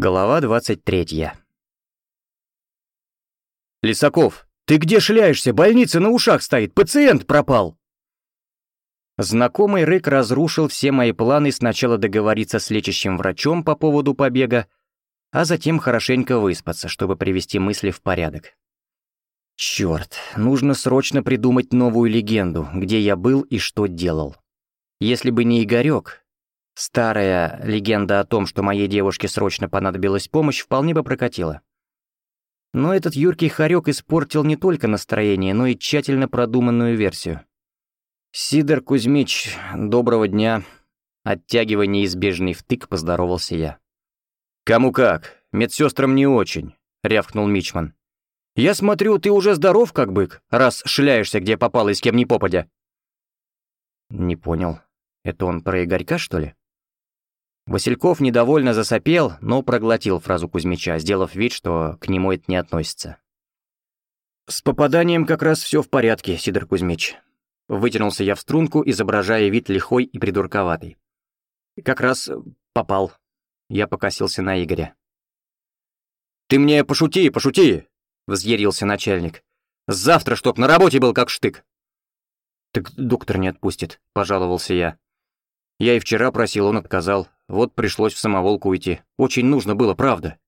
Глава двадцать третья. «Лисаков, ты где шляешься? Больница на ушах стоит, пациент пропал!» Знакомый рык разрушил все мои планы сначала договориться с лечащим врачом по поводу побега, а затем хорошенько выспаться, чтобы привести мысли в порядок. Черт, нужно срочно придумать новую легенду, где я был и что делал. Если бы не Игорек, Старая легенда о том, что моей девушке срочно понадобилась помощь, вполне бы прокатила. Но этот юркий хорек испортил не только настроение, но и тщательно продуманную версию. «Сидор Кузьмич, доброго дня!» Оттягивая неизбежный втык, поздоровался я. «Кому как, медсестрам не очень», — рявкнул Мичман. «Я смотрю, ты уже здоров, как бык, раз шляешься, где попало и с кем ни попадя». «Не понял. Это он про Игорька, что ли?» Васильков недовольно засопел, но проглотил фразу Кузьмича, сделав вид, что к нему это не относится. «С попаданием как раз все в порядке, Сидор Кузьмич». Вытянулся я в струнку, изображая вид лихой и придурковатый. «Как раз попал». Я покосился на Игоря. «Ты мне пошути, пошути!» — взъярился начальник. «Завтра чтоб на работе был как штык!» «Так доктор не отпустит», — пожаловался я. Я и вчера просил, он отказал. Вот пришлось в самоволку уйти. Очень нужно было, правда.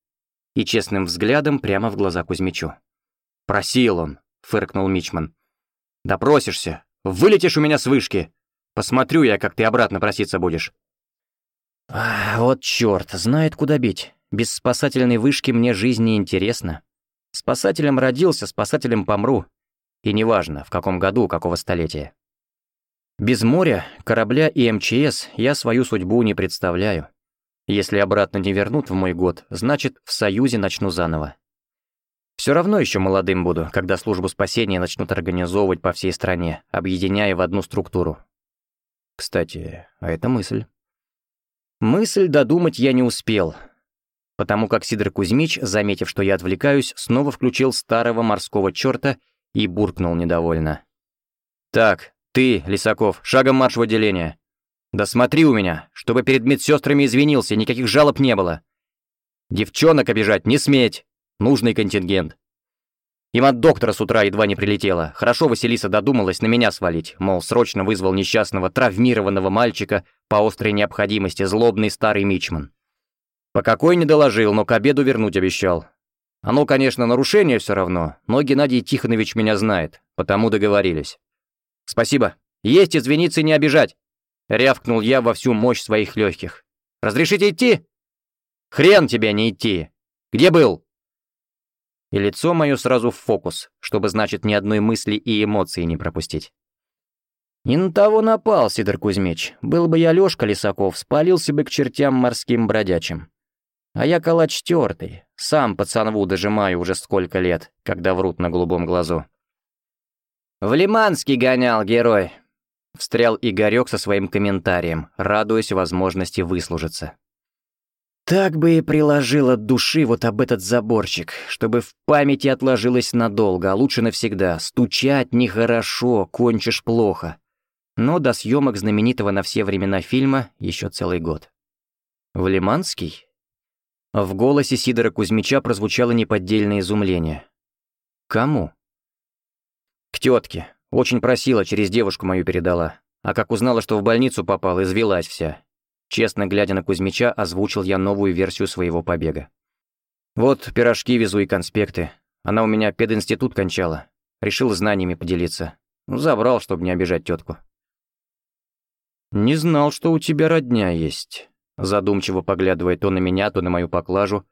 И честным взглядом прямо в глаза Кузьмичу. «Просил он», — фыркнул Мичман. «Допросишься. Вылетишь у меня с вышки. Посмотрю я, как ты обратно проситься будешь». А, «Вот чёрт, знает, куда бить. Без спасательной вышки мне жизнь не интересна. Спасателем родился, спасателем помру. И неважно, в каком году, какого столетия. Без моря, корабля и МЧС я свою судьбу не представляю. Если обратно не вернут в мой год, значит, в Союзе начну заново. Все равно еще молодым буду, когда службу спасения начнут организовывать по всей стране, объединяя в одну структуру. Кстати, а это мысль. Мысль додумать я не успел, потому как Сидор Кузьмич, заметив, что я отвлекаюсь, снова включил старого морского черта и буркнул недовольно. «Так, «Ты, Лисаков, шагом марш в отделение. Да смотри у меня, чтобы перед медсестрами извинился, никаких жалоб не было. Девчонок обижать не сметь. Нужный контингент. Им от доктора с утра едва не прилетело. Хорошо Василиса додумалась на меня свалить, мол, срочно вызвал несчастного травмированного мальчика по острой необходимости злобный старый мичман. По какой не доложил, но к обеду вернуть обещал. Оно, конечно, нарушение все равно, но Геннадий Тихонович меня знает, потому договорились. «Спасибо. Есть извиниться и не обижать!» Рявкнул я во всю мощь своих легких. «Разрешите идти?» «Хрен тебе не идти! Где был?» И лицо мое сразу в фокус, чтобы, значит, ни одной мысли и эмоции не пропустить. «Не на того напал, Сидор Кузьмич. Был бы я Лёшка Лисаков, спалился бы к чертям морским бродячим. А я калач тёртый, сам пацанву дожимаю уже сколько лет, когда врут на голубом глазу. «В Лиманский гонял, герой!» Встрял Игорек со своим комментарием, радуясь возможности выслужиться. Так бы и приложил от души вот об этот заборчик, чтобы в памяти отложилось надолго, а лучше навсегда. Стучать нехорошо, кончишь плохо. Но до съемок знаменитого на все времена фильма еще целый год. В Лиманский? В голосе Сидора Кузьмича прозвучало неподдельное изумление. Кому? К тетке. Очень просила, через девушку мою передала. А как узнала, что в больницу попал, извелась вся. Честно глядя на Кузьмича, озвучил я новую версию своего побега. Вот пирожки везу и конспекты. Она у меня пединститут кончала. Решил знаниями поделиться. Ну, забрал, чтобы не обижать тетку. «Не знал, что у тебя родня есть», — задумчиво поглядывая то на меня, то на мою поклажу,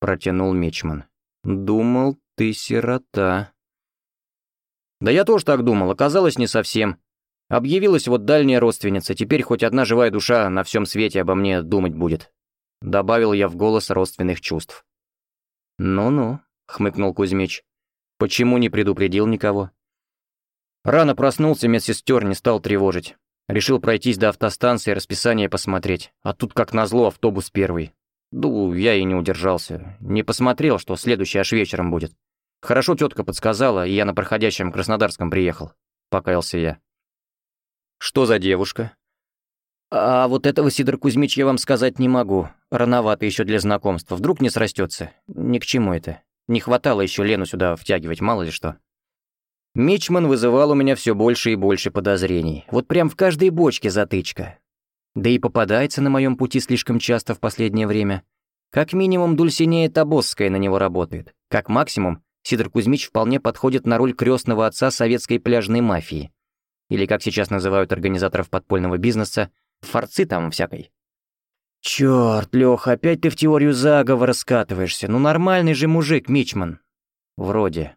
протянул Мичман. «Думал, ты сирота». Да я тоже так думал, оказалось не совсем. Объявилась вот дальняя родственница, теперь хоть одна живая душа на всем свете обо мне думать будет. Добавил я в голос родственных чувств. «Ну-ну», — хмыкнул Кузьмич. «Почему не предупредил никого?» Рано проснулся, медсестер не стал тревожить. Решил пройтись до автостанции, расписание посмотреть. А тут, как назло, автобус первый. Ну, я и не удержался. Не посмотрел, что следующий аж вечером будет. Хорошо тетка подсказала, и я на проходящем Краснодарском приехал. Покаялся я. Что за девушка? А вот этого, Сидор Кузьмич, я вам сказать не могу. Рановато еще для знакомства. Вдруг не срастется. Ни к чему это. Не хватало еще Лену сюда втягивать, мало ли что. Мичман вызывал у меня все больше и больше подозрений. Вот прям в каждой бочке затычка. Да и попадается на моем пути слишком часто в последнее время. Как минимум, Дульсинея Табосская на него работает. Как максимум, Сидор Кузьмич вполне подходит на роль крестного отца советской пляжной мафии. Или, как сейчас называют организаторов подпольного бизнеса, форцы там всякой. Чёрт, Лёха, опять ты в теорию заговора скатываешься. Ну нормальный же мужик, Мичман. Вроде.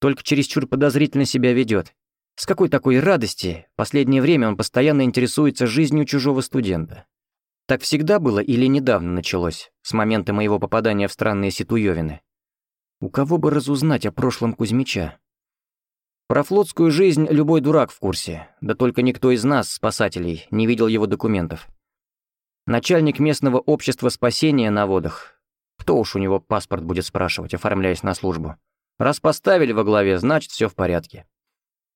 Только чересчур подозрительно себя ведет. С какой такой радости последнее время он постоянно интересуется жизнью чужого студента. Так всегда было или недавно началось, с момента моего попадания в странные ситуевины? У кого бы разузнать о прошлом Кузьмича? Про флотскую жизнь любой дурак в курсе, да только никто из нас, спасателей, не видел его документов. Начальник местного общества спасения на водах. Кто уж у него паспорт будет спрашивать, оформляясь на службу? Раз поставили во главе, значит, все в порядке.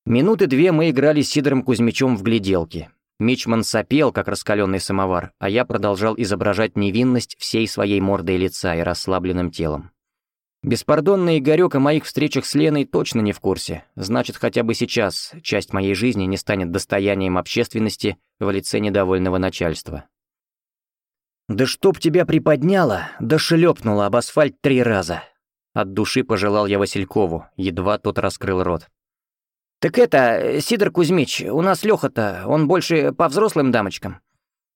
Минуты две мы играли с Сидором Кузьмичем в гляделки. Мичман сопел, как раскаленный самовар, а я продолжал изображать невинность всей своей мордой лица и расслабленным телом. Беспардонный Игорёк о моих встречах с Леной точно не в курсе. Значит, хотя бы сейчас часть моей жизни не станет достоянием общественности в лице недовольного начальства. «Да чтоб тебя приподняло, да шлепнуло об асфальт три раза!» От души пожелал я Василькову, едва тот раскрыл рот. «Так это, Сидор Кузьмич, у нас Лёха-то, он больше по взрослым дамочкам.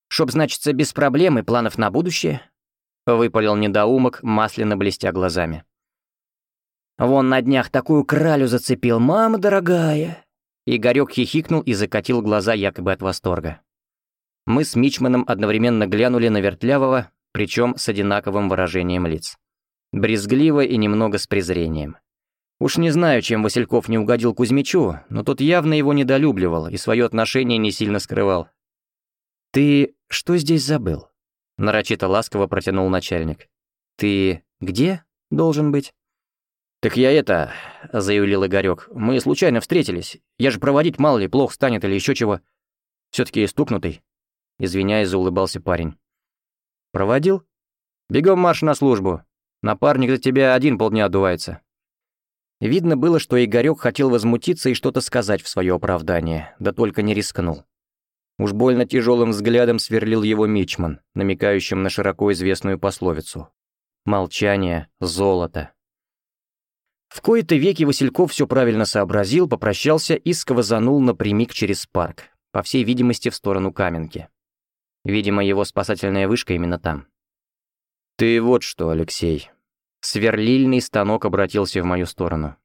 Чтоб, значится, без проблем и планов на будущее?» Выпалил недоумок, масляно блестя глазами. «Вон на днях такую кралю зацепил, мама дорогая!» Игорёк хихикнул и закатил глаза якобы от восторга. Мы с Мичманом одновременно глянули на Вертлявого, причем с одинаковым выражением лиц. Брезгливо и немного с презрением. Уж не знаю, чем Васильков не угодил Кузьмичу, но тот явно его недолюбливал и свое отношение не сильно скрывал. «Ты что здесь забыл?» — нарочито ласково протянул начальник. «Ты где должен быть?» «Так я это...» — заявил Игорёк. «Мы случайно встретились. Я же проводить мало ли, плохо станет или еще чего. все таки стукнутый». Извиняясь, заулыбался парень. «Проводил? Бегом марш на службу. Напарник за тебя один полдня отдувается». Видно было, что Игорёк хотел возмутиться и что-то сказать в свое оправдание, да только не рискнул. Уж больно тяжелым взглядом сверлил его Мичман, намекающим на широко известную пословицу. «Молчание — золото». В кои-то веки Васильков все правильно сообразил, попрощался и сквозанул напрямик через парк, по всей видимости, в сторону Каменки. Видимо, его спасательная вышка именно там. «Ты вот что, Алексей», Сверлильный станок обратился в мою сторону.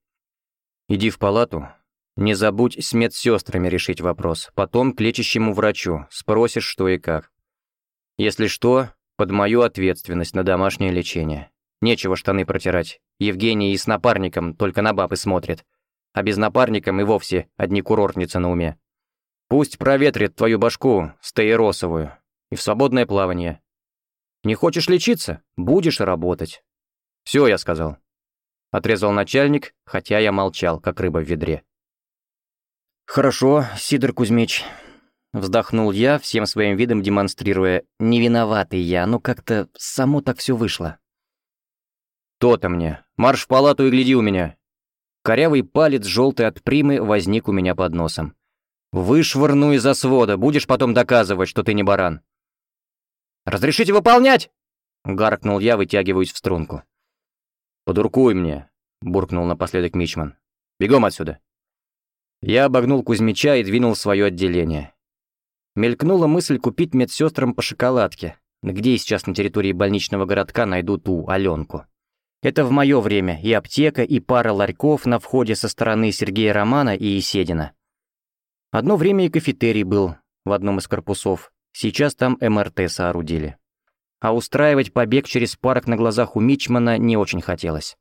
«Иди в палату. Не забудь с медсестрами решить вопрос. Потом к лечащему врачу. Спросишь, что и как. Если что, под мою ответственность на домашнее лечение. Нечего штаны протирать. Евгений и с напарником только на бабы смотрит. А без напарником и вовсе одни курортницы на уме. Пусть проветрит твою башку, стаиросовую, и в свободное плавание. Не хочешь лечиться? Будешь работать. «Все, я сказал». Отрезал начальник, хотя я молчал, как рыба в ведре. «Хорошо, Сидор Кузьмич», — вздохнул я, всем своим видом демонстрируя, «не виноватый я, но как-то само так все вышло». «То-то мне. Марш в палату и гляди у меня». Корявый палец, желтый от примы, возник у меня под носом. «Вышвырну из-за свода, будешь потом доказывать, что ты не баран». «Разрешите выполнять?» — гаркнул я, вытягиваясь в струнку. «Подуркуй мне», — буркнул напоследок Мичман. «Бегом отсюда». Я обогнул Кузьмича и двинул в свое отделение. Мелькнула мысль купить медсестрам по шоколадке. Где сейчас на территории больничного городка найду ту Аленку? Это в мое время и аптека, и пара ларьков на входе со стороны Сергея Романа и Еседина. Одно время и кафетерий был в одном из корпусов. Сейчас там МРТ соорудили а устраивать побег через парк на глазах у Мичмана не очень хотелось.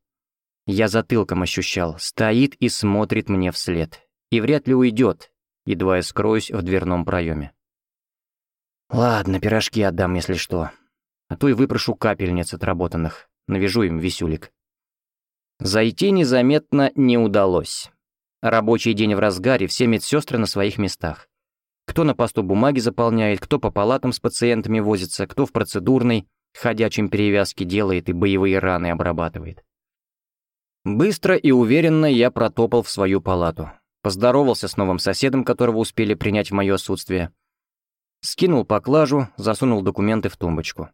Я затылком ощущал, стоит и смотрит мне вслед. И вряд ли уйдет, едва я скроюсь в дверном проеме. Ладно, пирожки отдам, если что. А то и выпрошу капельниц отработанных, навяжу им висюлик. Зайти незаметно не удалось. Рабочий день в разгаре, все медсестры на своих местах. Кто на посту бумаги заполняет, кто по палатам с пациентами возится, кто в процедурной, ходячем перевязке делает и боевые раны обрабатывает. Быстро и уверенно я протопал в свою палату. Поздоровался с новым соседом, которого успели принять в мое отсутствие. Скинул поклажу, засунул документы в тумбочку.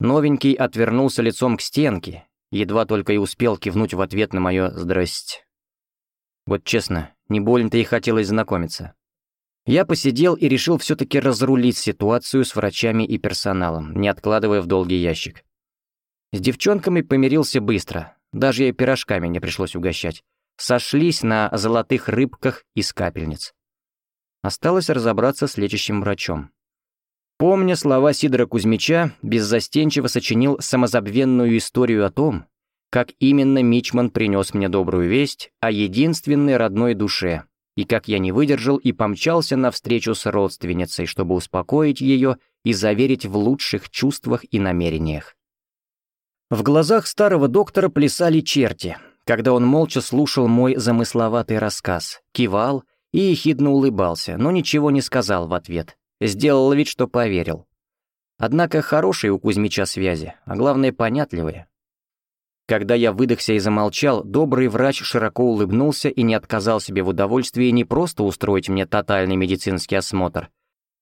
Новенький отвернулся лицом к стенке, едва только и успел кивнуть в ответ на мое «здрасте». Вот честно, не больно-то и хотелось знакомиться. Я посидел и решил все-таки разрулить ситуацию с врачами и персоналом, не откладывая в долгий ящик. С девчонками помирился быстро, даже ей пирожками не пришлось угощать. Сошлись на золотых рыбках из капельниц. Осталось разобраться с лечащим врачом. Помня слова Сидора Кузьмича, беззастенчиво сочинил самозабвенную историю о том, как именно Мичман принес мне добрую весть о единственной родной душе, и как я не выдержал и помчался навстречу с родственницей, чтобы успокоить ее и заверить в лучших чувствах и намерениях. В глазах старого доктора плясали черти, когда он молча слушал мой замысловатый рассказ, кивал и ехидно улыбался, но ничего не сказал в ответ. Сделал вид, что поверил. Однако хорошие у Кузьмича связи, а главное понятливые. Когда я выдохся и замолчал, добрый врач широко улыбнулся и не отказал себе в удовольствии не просто устроить мне тотальный медицинский осмотр,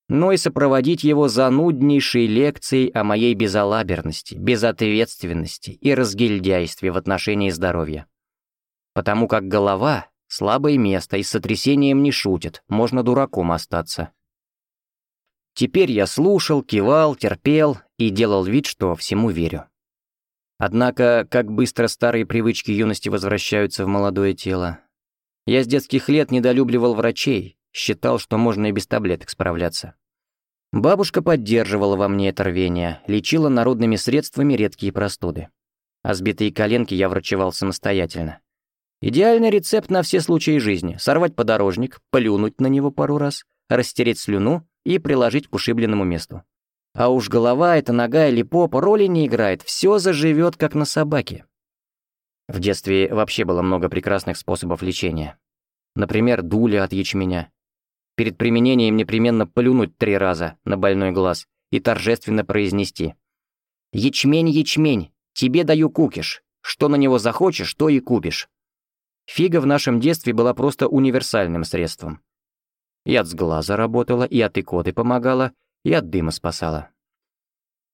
но и сопроводить его зануднейшей лекцией о моей безалаберности, безответственности и разгильдяйстве в отношении здоровья. Потому как голова — слабое место и с сотрясением не шутит, можно дураком остаться. Теперь я слушал, кивал, терпел и делал вид, что всему верю. Однако, как быстро старые привычки юности возвращаются в молодое тело. Я с детских лет недолюбливал врачей, считал, что можно и без таблеток справляться. Бабушка поддерживала во мне это рвение, лечила народными средствами редкие простуды. А сбитые коленки я врачевал самостоятельно. Идеальный рецепт на все случаи жизни — сорвать подорожник, плюнуть на него пару раз, растереть слюну и приложить к ушибленному месту. А уж голова, это нога или попа роли не играет, все заживет, как на собаке. В детстве вообще было много прекрасных способов лечения. Например, дуля от ячменя. Перед применением непременно плюнуть три раза на больной глаз и торжественно произнести. «Ячмень, ячмень, тебе даю кукиш. Что на него захочешь, то и купишь». Фига в нашем детстве была просто универсальным средством. И от сглаза работала, и от икоты помогала, и от дыма спасала.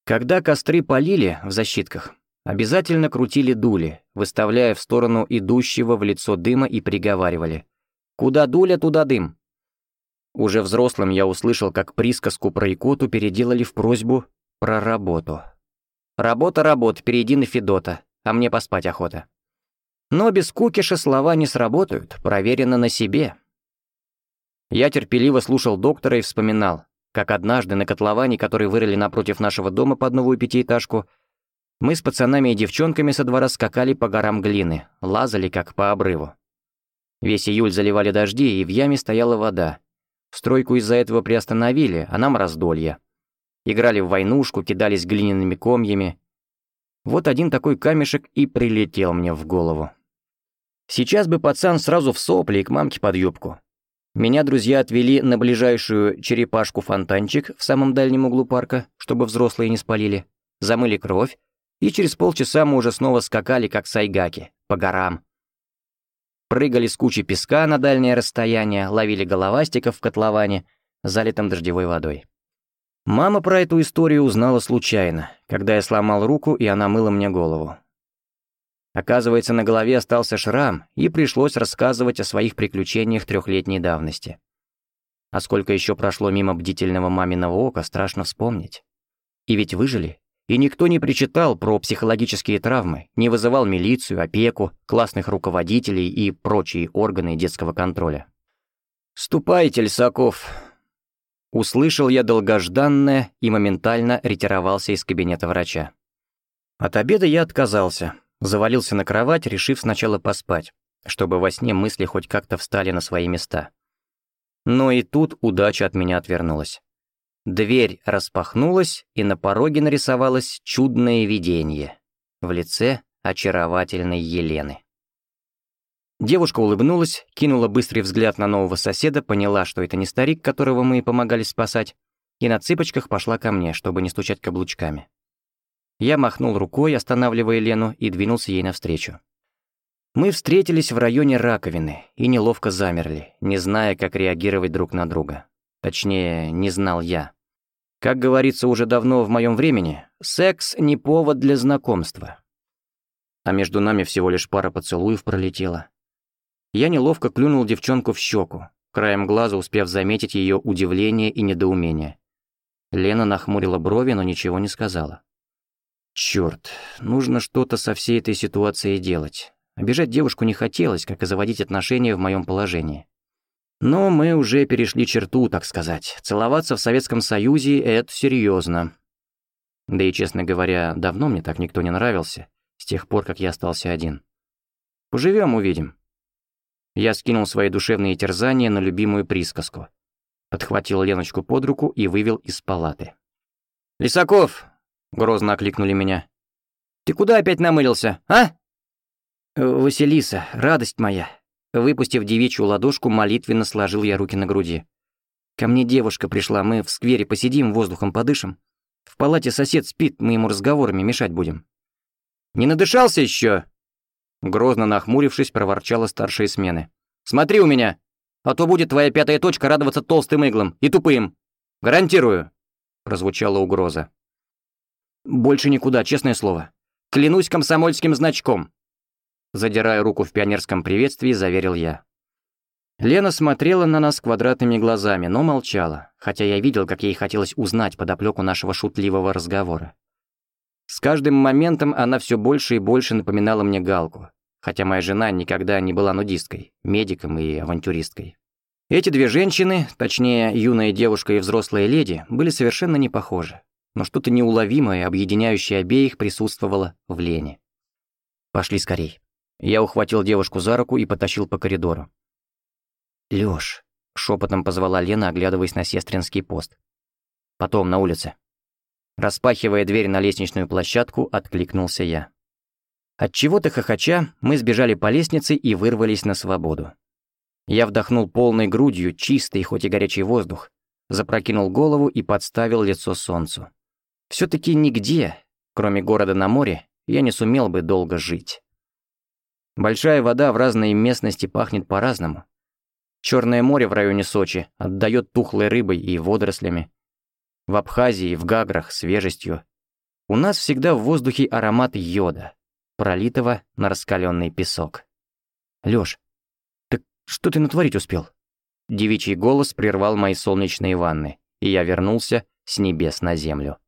Когда костры полили в защитках, обязательно крутили дули, выставляя в сторону идущего в лицо дыма и приговаривали. «Куда дуля, туда дым». Уже взрослым я услышал, как присказку про икоту переделали в просьбу про работу. «Работа, работа, перейди на Федота, а мне поспать охота». Но без кукиша слова не сработают, проверено на себе. Я терпеливо слушал доктора и вспоминал, как однажды на котловане, который вырыли напротив нашего дома под новую пятиэтажку, мы с пацанами и девчонками со двора скакали по горам глины, лазали как по обрыву. Весь июль заливали дожди, и в яме стояла вода. Стройку из-за этого приостановили, а нам раздолье. Играли в войнушку, кидались глиняными комьями. Вот один такой камешек и прилетел мне в голову. Сейчас бы пацан сразу в сопли и к мамке под юбку. Меня друзья отвели на ближайшую черепашку-фонтанчик в самом дальнем углу парка, чтобы взрослые не спалили, замыли кровь, и через полчаса мы уже снова скакали, как сайгаки, по горам, прыгали с кучи песка на дальнее расстояние, ловили головастиков в котловане, залитом дождевой водой. Мама про эту историю узнала случайно, когда я сломал руку, и она мыла мне голову. Оказывается, на голове остался шрам, и пришлось рассказывать о своих приключениях трехлетней давности. А сколько еще прошло мимо бдительного маминого ока, страшно вспомнить. И ведь выжили. И никто не причитал про психологические травмы, не вызывал милицию, опеку, классных руководителей и прочие органы детского контроля. «Ступайте, Лисаков!» Услышал я долгожданное и моментально ретировался из кабинета врача. От обеда я отказался, завалился на кровать, решив сначала поспать, чтобы во сне мысли хоть как-то встали на свои места. Но и тут удача от меня отвернулась. Дверь распахнулась, и на пороге нарисовалось чудное видение в лице очаровательной Елены. Девушка улыбнулась, кинула быстрый взгляд на нового соседа, поняла, что это не старик, которого мы помогали спасать, и на цыпочках пошла ко мне, чтобы не стучать каблучками. Я махнул рукой, останавливая Лену, и двинулся ей навстречу. Мы встретились в районе раковины и неловко замерли, не зная, как реагировать друг на друга. Точнее, не знал я. Как говорится уже давно в моем времени, секс не повод для знакомства. А между нами всего лишь пара поцелуев пролетела. Я неловко клюнул девчонку в щеку, краем глаза успев заметить ее удивление и недоумение. Лена нахмурила брови, но ничего не сказала. Черт, нужно что-то со всей этой ситуацией делать. Обижать девушку не хотелось, как и заводить отношения в моем положении. Но мы уже перешли черту, так сказать. Целоваться в Советском Союзе — это серьезно. Да и, честно говоря, давно мне так никто не нравился, с тех пор, как я остался один. Поживем, увидим. Я скинул свои душевные терзания на любимую присказку. Подхватил Леночку под руку и вывел из палаты. «Лисаков!» — грозно окликнули меня. «Ты куда опять намылился, а?» «Василиса, радость моя!» Выпустив девичью ладошку, молитвенно сложил я руки на груди. «Ко мне девушка пришла, мы в сквере посидим, воздухом подышим. В палате сосед спит, мы ему разговорами мешать будем». «Не надышался еще? Грозно нахмурившись, проворчала старшая смены. «Смотри у меня, а то будет твоя пятая точка радоваться толстым иглам и тупым. Гарантирую!» Прозвучала угроза. «Больше никуда, честное слово. Клянусь комсомольским значком!» Задирая руку в пионерском приветствии, заверил я. Лена смотрела на нас квадратными глазами, но молчала, хотя я видел, как ей хотелось узнать подоплеку нашего шутливого разговора. С каждым моментом она все больше и больше напоминала мне Галку, хотя моя жена никогда не была нудисткой, медиком и авантюристкой. Эти две женщины, точнее, юная девушка и взрослая леди, были совершенно не похожи, но что-то неуловимое, объединяющее обеих, присутствовало в Лене. «Пошли скорей». Я ухватил девушку за руку и потащил по коридору. «Лёш», — шепотом позвала Лена, оглядываясь на сестринский пост. «Потом, на улице». Распахивая дверь на лестничную площадку, откликнулся я. От чего то хохоча, мы сбежали по лестнице и вырвались на свободу. Я вдохнул полной грудью чистый, хоть и горячий воздух, запрокинул голову и подставил лицо солнцу. Все таки нигде, кроме города на море, я не сумел бы долго жить. Большая вода в разной местности пахнет по-разному. Черное море в районе Сочи отдает тухлой рыбой и водорослями, в Абхазии, в Гаграх, свежестью. У нас всегда в воздухе аромат йода, пролитого на раскаленный песок. Лёш, так что ты натворить успел? Девичий голос прервал мои солнечные ванны, и я вернулся с небес на землю.